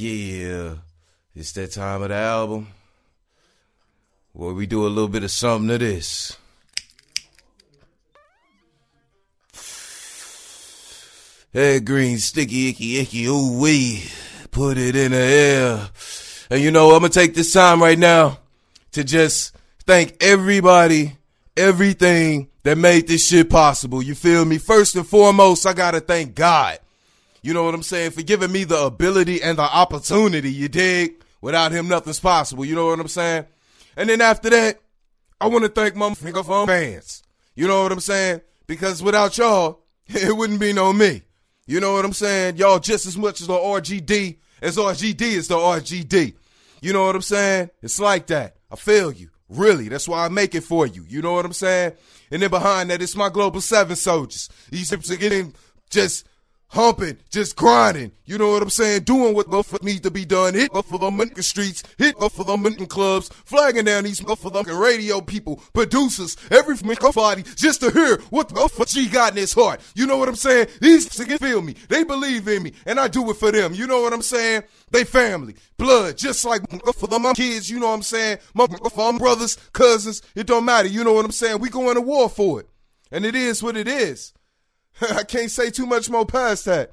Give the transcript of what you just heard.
Yeah, it's that time of the album where we do a little bit of something to this. Hey, green, sticky, icky, icky, ooh wee. Put it in the air. And you know, I'm gonna take this time right now to just thank everybody, everything that made this shit possible. You feel me? First and foremost, I gotta thank God. You know what I'm saying? For giving me the ability and the opportunity, you dig? Without him, nothing's possible. You know what I'm saying? And then after that, I want to thank my fans. You know what I'm saying? Because without y'all, it wouldn't be no me. You know what I'm saying? Y'all just as much as the RGD as RGD is the RGD. You know what I'm saying? It's like that. I feel you. Really. That's why I make it for you. You know what I'm saying? And then behind that, it's my Global 7 soldiers. These getting just humping, just grinding. You know what I'm saying? Doing what the fuck needs to be done. Hit up for the streets, hit up for the clubs, flagging down these the radio people, producers, every body just to hear what the fuck she got in his heart. You know what I'm saying? These can feel me. They believe in me, and I do it for them. You know what I'm saying? They family, blood, just like for the kids. You know what I'm saying? My for brothers, cousins. It don't matter. You know what I'm saying? We going to war for it, and it is what it is. I can't say too much more past that.